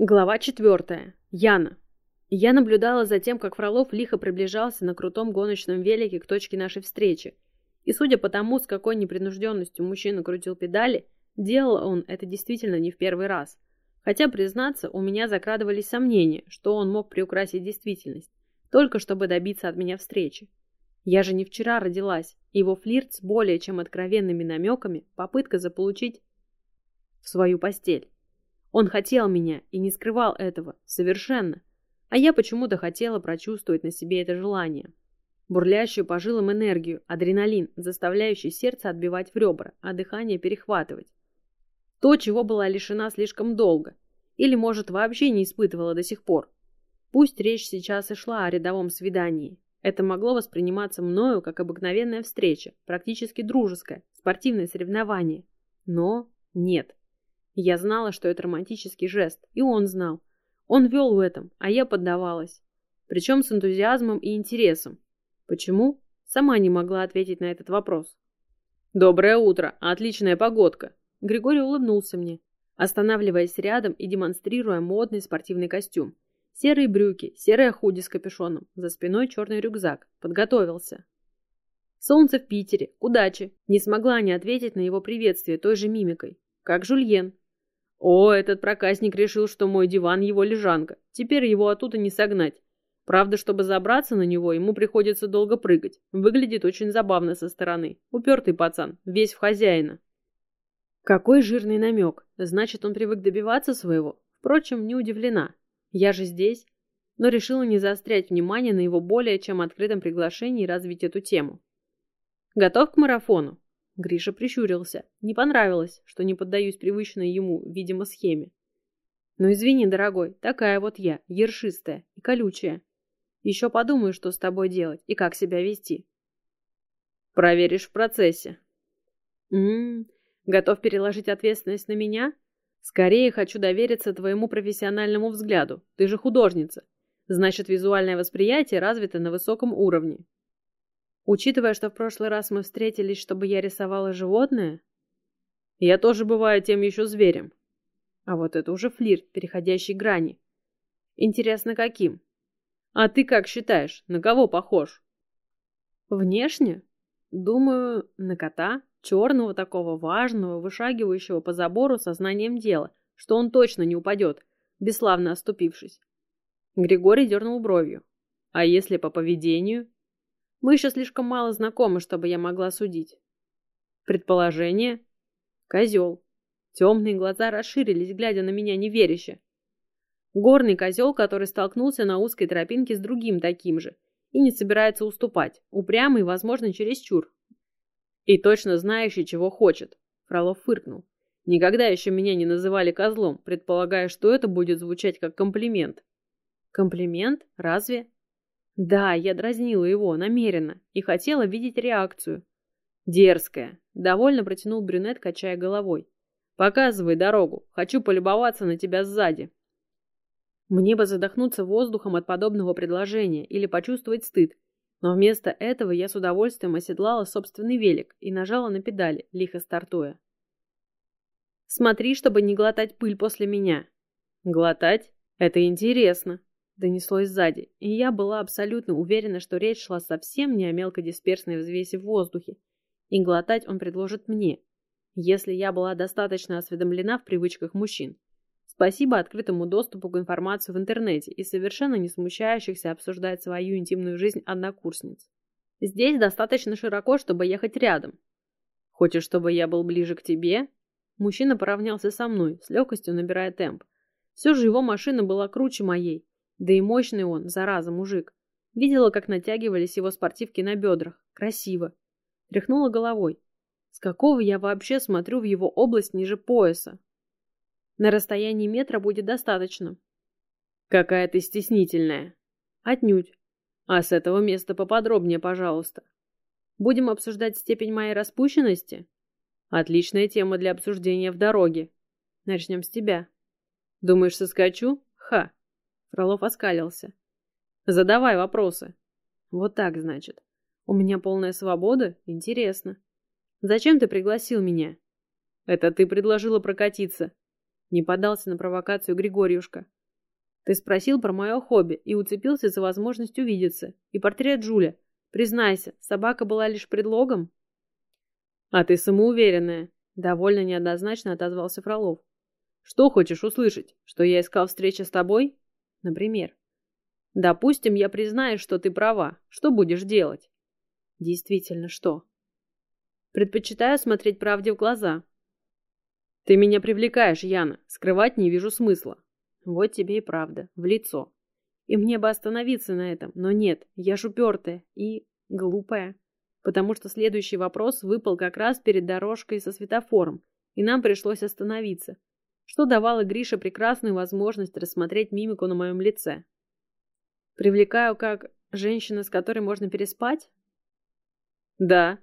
Глава четвертая. Яна. Я наблюдала за тем, как Фролов лихо приближался на крутом гоночном велике к точке нашей встречи. И судя по тому, с какой непринужденностью мужчина крутил педали, делал он это действительно не в первый раз. Хотя, признаться, у меня закрадывались сомнения, что он мог приукрасить действительность, только чтобы добиться от меня встречи. Я же не вчера родилась, и его флирт с более чем откровенными намеками, попытка заполучить в свою постель. Он хотел меня и не скрывал этого, совершенно. А я почему-то хотела прочувствовать на себе это желание. Бурлящую по жилам энергию, адреналин, заставляющий сердце отбивать в ребра, а дыхание перехватывать. То, чего была лишена слишком долго. Или, может, вообще не испытывала до сих пор. Пусть речь сейчас и шла о рядовом свидании. Это могло восприниматься мною как обыкновенная встреча, практически дружеское, спортивное соревнование. Но нет. Я знала, что это романтический жест, и он знал. Он вел в этом, а я поддавалась. Причем с энтузиазмом и интересом. Почему? Сама не могла ответить на этот вопрос. «Доброе утро! Отличная погодка!» Григорий улыбнулся мне, останавливаясь рядом и демонстрируя модный спортивный костюм. Серые брюки, серая худи с капюшоном, за спиной черный рюкзак. Подготовился. Солнце в Питере. Удачи. Не смогла не ответить на его приветствие той же мимикой. Как Жульен. О, этот проказник решил, что мой диван его лежанка. Теперь его оттуда не согнать. Правда, чтобы забраться на него, ему приходится долго прыгать. Выглядит очень забавно со стороны. Упертый пацан, весь в хозяина. Какой жирный намек. Значит, он привык добиваться своего. Впрочем, не удивлена. Я же здесь. Но решила не заострять внимание на его более чем открытом приглашении развить эту тему. Готов к марафону? Гриша прищурился. Не понравилось, что не поддаюсь привычной ему, видимо, схеме. Ну извини, дорогой, такая вот я, ершистая и колючая. Еще подумаю, что с тобой делать и как себя вести. Проверишь в процессе. Ммм, готов переложить ответственность на меня? Скорее хочу довериться твоему профессиональному взгляду. Ты же художница. Значит, визуальное восприятие развито на высоком уровне. Учитывая, что в прошлый раз мы встретились, чтобы я рисовала животное, я тоже бываю тем еще зверем. А вот это уже флирт, переходящий грани. Интересно, каким? А ты как считаешь, на кого похож? Внешне? Думаю, на кота, черного такого важного, вышагивающего по забору сознанием дела, что он точно не упадет, бесславно оступившись. Григорий дернул бровью. А если по поведению? Мы еще слишком мало знакомы, чтобы я могла судить. Предположение? Козел. Темные глаза расширились, глядя на меня неверяще. Горный козел, который столкнулся на узкой тропинке с другим таким же и не собирается уступать, упрямый, возможно, чересчур. И точно знающий, чего хочет. Фролов фыркнул. Никогда еще меня не называли козлом, предполагая, что это будет звучать как комплимент. Комплимент? Разве? Да, я дразнила его, намеренно, и хотела видеть реакцию. Дерзкая. Довольно протянул брюнет, качая головой. Показывай дорогу. Хочу полюбоваться на тебя сзади. Мне бы задохнуться воздухом от подобного предложения или почувствовать стыд. Но вместо этого я с удовольствием оседлала собственный велик и нажала на педали, лихо стартуя. Смотри, чтобы не глотать пыль после меня. Глотать? Это интересно донеслось сзади, и я была абсолютно уверена, что речь шла совсем не о мелкодисперсной взвеси в воздухе, и глотать он предложит мне, если я была достаточно осведомлена в привычках мужчин. Спасибо открытому доступу к информации в интернете и совершенно не смущающихся обсуждать свою интимную жизнь однокурсниц. Здесь достаточно широко, чтобы ехать рядом. Хочешь, чтобы я был ближе к тебе? Мужчина поравнялся со мной, с легкостью набирая темп. Все же его машина была круче моей, да и мощный он, зараза, мужик. Видела, как натягивались его спортивки на бедрах. Красиво. Тряхнула головой. С какого я вообще смотрю в его область ниже пояса? На расстоянии метра будет достаточно. Какая ты стеснительная. Отнюдь. А с этого места поподробнее, пожалуйста. Будем обсуждать степень моей распущенности? Отличная тема для обсуждения в дороге. Начнем с тебя. Думаешь, соскочу? Ха. Фролов оскалился. Задавай вопросы. Вот так, значит. У меня полная свобода? Интересно. Зачем ты пригласил меня? Это ты предложила прокатиться. Не поддался на провокацию Григорьюшка. Ты спросил про мое хобби и уцепился за возможность увидеться. И портрет Джуля. Признайся, собака была лишь предлогом? А ты самоуверенная. Довольно неоднозначно отозвался Фролов. Что хочешь услышать? Что я искал встречи с тобой? Например. Допустим, я признаю, что ты права. Что будешь делать? Действительно, что? Предпочитаю смотреть правде в глаза. Ты меня привлекаешь, Яна. Скрывать не вижу смысла. Вот тебе и правда. В лицо. И мне бы остановиться на этом, но нет, я ж упертая и глупая. Потому что следующий вопрос выпал как раз перед дорожкой со светофором, и нам пришлось остановиться, что давало Грише прекрасную возможность рассмотреть мимику на моем лице. Привлекаю как женщина, с которой можно переспать? Да.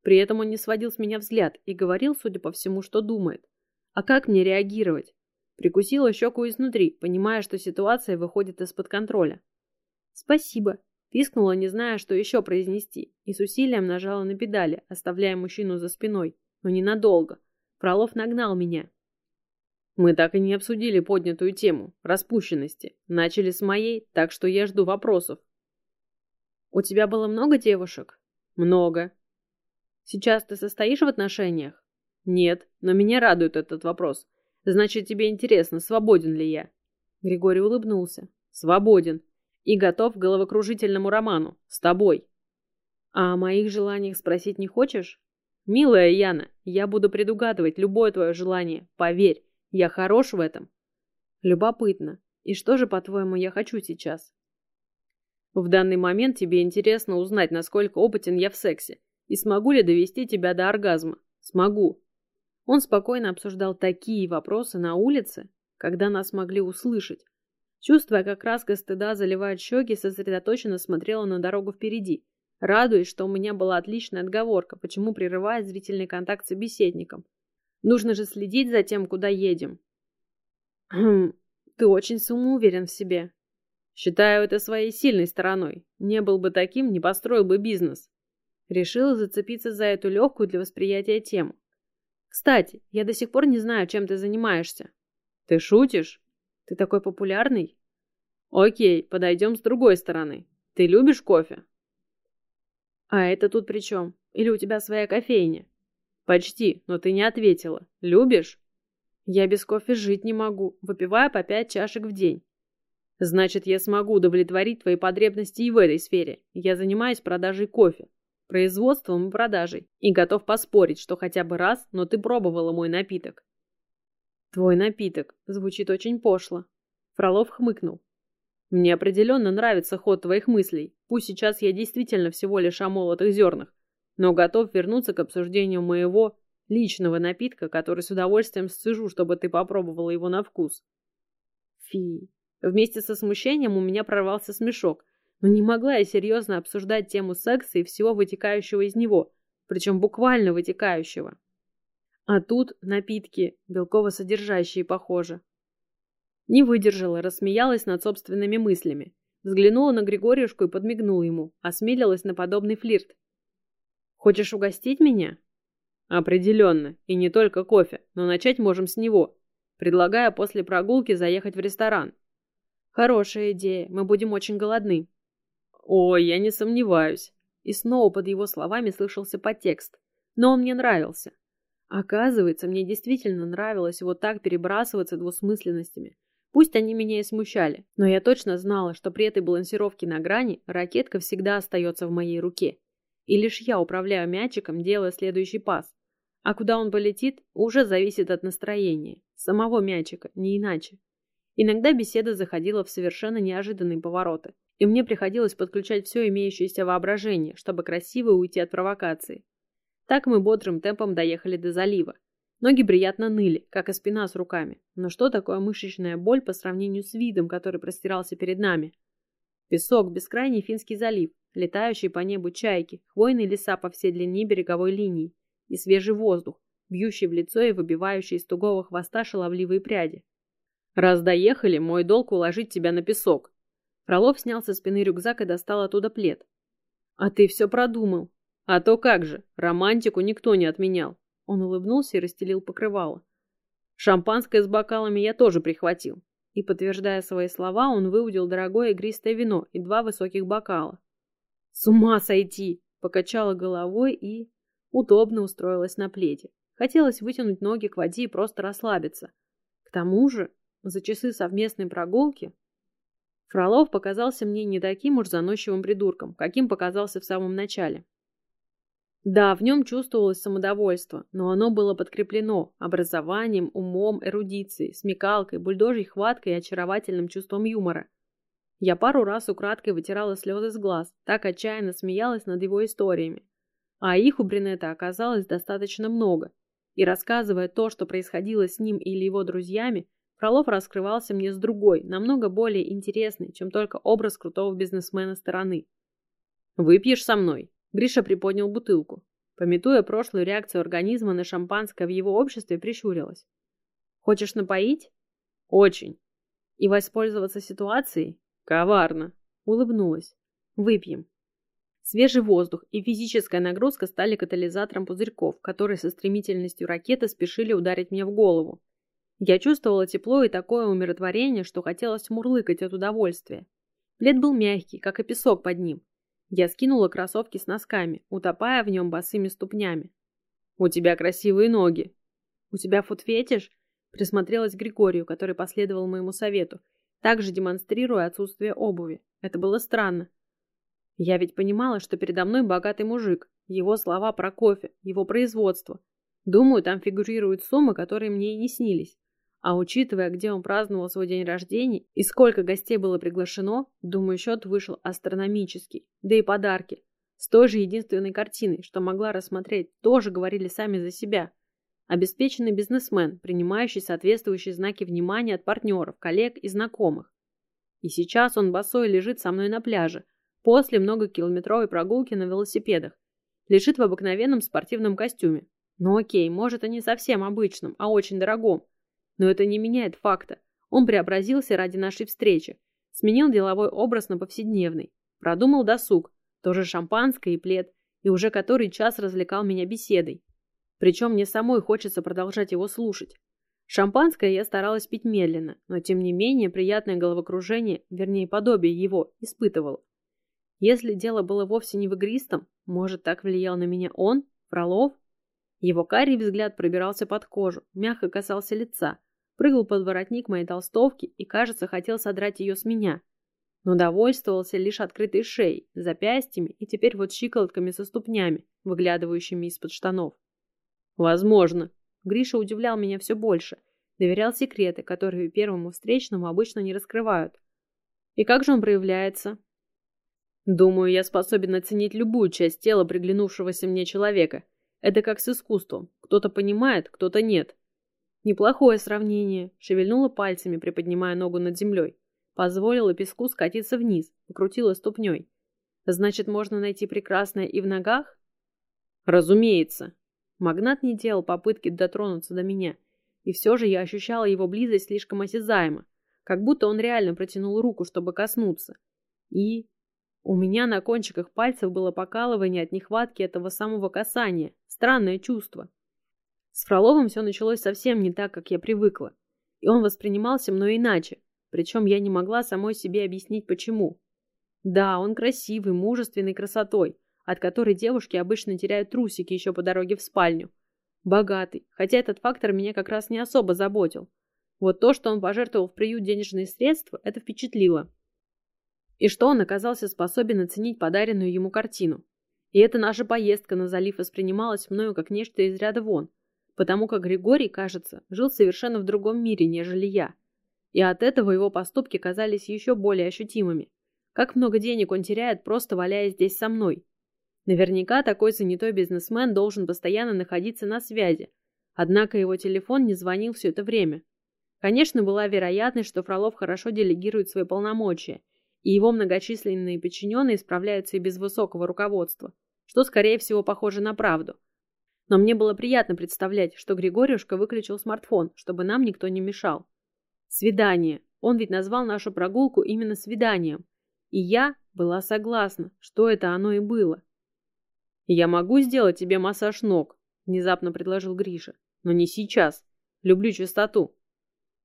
При этом он не сводил с меня взгляд и говорил, судя по всему, что думает. А как мне реагировать? Прикусила щеку изнутри, понимая, что ситуация выходит из-под контроля. «Спасибо», — пискнула, не зная, что еще произнести, и с усилием нажала на педали, оставляя мужчину за спиной, но ненадолго. Фролов нагнал меня. Мы так и не обсудили поднятую тему распущенности. Начали с моей, так что я жду вопросов. У тебя было много девушек? Много. Сейчас ты состоишь в отношениях? Нет, но меня радует этот вопрос. Значит, тебе интересно, свободен ли я? Григорий улыбнулся. Свободен. И готов к головокружительному роману. С тобой. А о моих желаниях спросить не хочешь? Милая Яна, я буду предугадывать любое твое желание. Поверь, я хорош в этом. Любопытно. И что же, по-твоему, я хочу сейчас? В данный момент тебе интересно узнать, насколько опытен я в сексе. И смогу ли довести тебя до оргазма? Смогу. Он спокойно обсуждал такие вопросы на улице, когда нас могли услышать. Чувствуя, как краска стыда заливает щеки, сосредоточенно смотрела на дорогу впереди, радуясь, что у меня была отличная отговорка, почему прерывает зрительный контакт с собеседником. Нужно же следить за тем, куда едем. Хм, ты очень самоуверен в себе. Считаю это своей сильной стороной. Не был бы таким, не построил бы бизнес. Решила зацепиться за эту легкую для восприятия тему. Кстати, я до сих пор не знаю, чем ты занимаешься. Ты шутишь? Ты такой популярный? Окей, подойдем с другой стороны. Ты любишь кофе? А это тут при чем? Или у тебя своя кофейня? Почти, но ты не ответила. Любишь? Я без кофе жить не могу, выпивая по пять чашек в день. Значит, я смогу удовлетворить твои потребности и в этой сфере. Я занимаюсь продажей кофе, производством и продажей, и готов поспорить, что хотя бы раз, но ты пробовала мой напиток. Твой напиток звучит очень пошло. Фролов хмыкнул. Мне определенно нравится ход твоих мыслей. Пусть сейчас я действительно всего лишь о молотых зернах, но готов вернуться к обсуждению моего личного напитка, который с удовольствием сцежу, чтобы ты попробовала его на вкус. Фи. Вместе со смущением у меня прорвался смешок, но не могла я серьезно обсуждать тему секса и всего вытекающего из него, причем буквально вытекающего. А тут напитки, белково-содержащие, похоже. Не выдержала, рассмеялась над собственными мыслями. Взглянула на Григорьюшку и подмигнула ему, осмелилась на подобный флирт. Хочешь угостить меня? Определенно. И не только кофе, но начать можем с него. Предлагаю после прогулки заехать в ресторан. Хорошая идея. Мы будем очень голодны. Ой, я не сомневаюсь. И снова под его словами слышался подтекст. Но он мне нравился. Оказывается, мне действительно нравилось вот так перебрасываться двусмысленностями. Пусть они меня и смущали, но я точно знала, что при этой балансировке на грани ракетка всегда остается в моей руке. И лишь я управляю мячиком, делая следующий пас. А куда он полетит, уже зависит от настроения. Самого мячика, не иначе. Иногда беседа заходила в совершенно неожиданные повороты, и мне приходилось подключать все имеющееся воображение, чтобы красиво уйти от провокации. Так мы бодрым темпом доехали до залива. Ноги приятно ныли, как и спина с руками. Но что такое мышечная боль по сравнению с видом, который простирался перед нами? Песок, бескрайний Финский залив, летающие по небу чайки, хвойные леса по всей длине береговой линии и свежий воздух, бьющий в лицо и выбивающий из тугого хвоста шаловливые пряди. «Раз доехали, мой долг уложить тебя на песок». Фролов снял со спины рюкзак и достал оттуда плед. «А ты все продумал. А то как же, романтику никто не отменял». Он улыбнулся и расстелил покрывало. Шампанское с бокалами я тоже прихватил. И, подтверждая свои слова, он выудил дорогое игристое вино и два высоких бокала. «С ума сойти!» — покачала головой и... удобно устроилась на пледе. Хотелось вытянуть ноги к воде и просто расслабиться. К тому же, за часы совместной прогулки Фролов показался мне не таким уж заносчивым придурком, каким показался в самом начале. Да, в нем чувствовалось самодовольство, но оно было подкреплено образованием, умом, эрудицией, смекалкой, бульдожьей хваткой и очаровательным чувством юмора. Я пару раз украдкой вытирала слезы с глаз, так отчаянно смеялась над его историями. А их у Бринета оказалось достаточно много. И рассказывая то, что происходило с ним или его друзьями, Фролов раскрывался мне с другой, намного более интересной, чем только образ крутого бизнесмена стороны. «Выпьешь со мной?» Гриша приподнял бутылку. Пометуя прошлую реакцию организма на шампанское в его обществе, прищурилась. «Хочешь напоить?» «Очень». «И воспользоваться ситуацией?» «Коварно». Улыбнулась. «Выпьем». Свежий воздух и физическая нагрузка стали катализатором пузырьков, которые со стремительностью ракеты спешили ударить мне в голову. Я чувствовала тепло и такое умиротворение, что хотелось мурлыкать от удовольствия. Плед был мягкий, как и песок под ним, я скинула кроссовки с носками, утопая в нем босыми ступнями. «У тебя красивые ноги!» «У тебя футфетиш?» Присмотрелась к Григорию, который последовал моему совету, также демонстрируя отсутствие обуви. Это было странно. Я ведь понимала, что передо мной богатый мужик, его слова про кофе, его производство. Думаю, там фигурируют суммы, которые мне и не снились. А учитывая, где он праздновал свой день рождения и сколько гостей было приглашено, думаю, счет вышел астрономический. Да и подарки. С той же единственной картиной, что могла рассмотреть, тоже говорили сами за себя. Обеспеченный бизнесмен, принимающий соответствующие знаки внимания от партнеров, коллег и знакомых. И сейчас он босой лежит со мной на пляже, после многокилометровой прогулки на велосипедах. Лежит в обыкновенном спортивном костюме. Ну окей, может и не совсем обычном, а очень дорогом. Но это не меняет факта. Он преобразился ради нашей встречи. Сменил деловой образ на повседневный. Продумал досуг. Тоже шампанское и плед. И уже который час развлекал меня беседой. Причем мне самой хочется продолжать его слушать. Шампанское я старалась пить медленно, но тем не менее приятное головокружение, вернее подобие его, испытывала. Если дело было вовсе не в игристом, может, так влиял на меня он, Фролов? Его карий взгляд пробирался под кожу, мягко касался лица, прыгал под воротник моей толстовки и, кажется, хотел содрать ее с меня. Но довольствовался лишь открытой шеей, запястьями и теперь вот щиколотками со ступнями, выглядывающими из-под штанов. Возможно. Гриша удивлял меня все больше, доверял секреты, которые первому встречному обычно не раскрывают. И как же он проявляется? Думаю, я способен оценить любую часть тела приглянувшегося мне человека. Это как с искусством. Кто-то понимает, кто-то нет. Неплохое сравнение. Шевельнула пальцами, приподнимая ногу над землей. Позволила песку скатиться вниз, покрутила ступней. Значит, можно найти прекрасное и в ногах? Разумеется. Магнат не делал попытки дотронуться до меня. И все же я ощущала его близость слишком осязаемо. Как будто он реально протянул руку, чтобы коснуться. И... У меня на кончиках пальцев было покалывание от нехватки этого самого касания. Странное чувство. С Фроловым все началось совсем не так, как я привыкла. И он воспринимался мной иначе, причем я не могла самой себе объяснить, почему. Да, он красивый, мужественный красотой, от которой девушки обычно теряют трусики еще по дороге в спальню. Богатый, хотя этот фактор меня как раз не особо заботил. Вот то, что он пожертвовал в приют денежные средства, это впечатлило. И что он оказался способен оценить подаренную ему картину. И эта наша поездка на залив воспринималась мною как нечто из ряда вон – потому как Григорий, кажется, жил совершенно в другом мире, нежели я. И от этого его поступки казались еще более ощутимыми. Как много денег он теряет, просто валяясь здесь со мной. Наверняка такой занятой бизнесмен должен постоянно находиться на связи, однако его телефон не звонил все это время. Конечно, была вероятность, что Фролов хорошо делегирует свои полномочия, и его многочисленные подчиненные справляются и без высокого руководства, что, скорее всего, похоже на правду – но мне было приятно представлять, что Григорюшка выключил смартфон, чтобы нам никто не мешал. Свидание. Он ведь назвал нашу прогулку именно свиданием. И я была согласна, что это оно и было. «Я могу сделать тебе массаж ног», — внезапно предложил Гриша. «Но не сейчас. Люблю чистоту.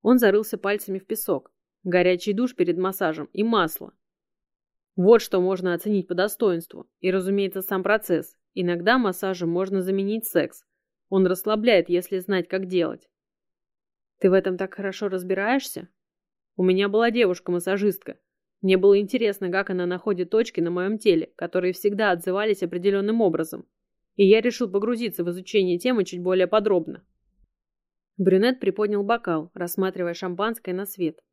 Он зарылся пальцами в песок. Горячий душ перед массажем и масло. Вот что можно оценить по достоинству. И, разумеется, сам процесс. Иногда массажем можно заменить секс. Он расслабляет, если знать, как делать. Ты в этом так хорошо разбираешься? У меня была девушка-массажистка. Мне было интересно, как она находит точки на моем теле, которые всегда отзывались определенным образом. И я решил погрузиться в изучение темы чуть более подробно. Брюнет приподнял бокал, рассматривая шампанское на свет.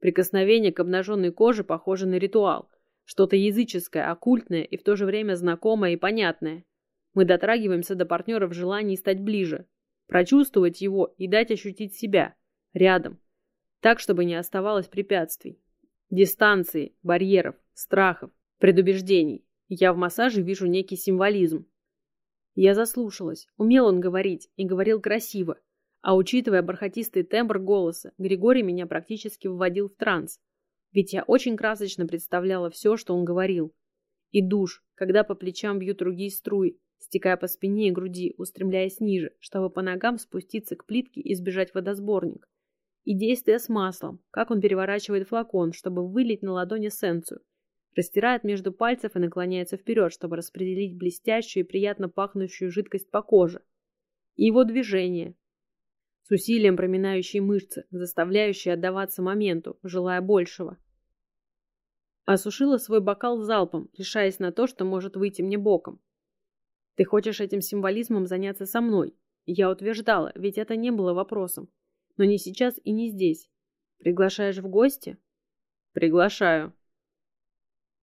Прикосновение к обнаженной коже похоже на ритуал. Что-то языческое, оккультное и в то же время знакомое и понятное. Мы дотрагиваемся до партнера в желании стать ближе, прочувствовать его и дать ощутить себя, рядом, так, чтобы не оставалось препятствий. Дистанции, барьеров, страхов, предубеждений. Я в массаже вижу некий символизм. Я заслушалась. Умел он говорить и говорил красиво, а учитывая бархатистый тембр голоса, Григорий меня практически вводил в транс. Ведь я очень красочно представляла все, что он говорил. И душ, когда по плечам бьют другие струи, стекая по спине и груди, устремляясь ниже, чтобы по ногам спуститься к плитке и сбежать в водосборник. И действие с маслом, как он переворачивает флакон, чтобы вылить на ладони эссенцию, растирает между пальцев и наклоняется вперед, чтобы распределить блестящую и приятно пахнущую жидкость по коже. И его движение, с усилием проминающие мышцы, заставляющие отдаваться моменту, желая большего. Осушила свой бокал залпом, решаясь на то, что может выйти мне боком. Ты хочешь этим символизмом заняться со мной? Я утверждала, ведь это не было вопросом. Но не сейчас и не здесь. Приглашаешь в гости? Приглашаю.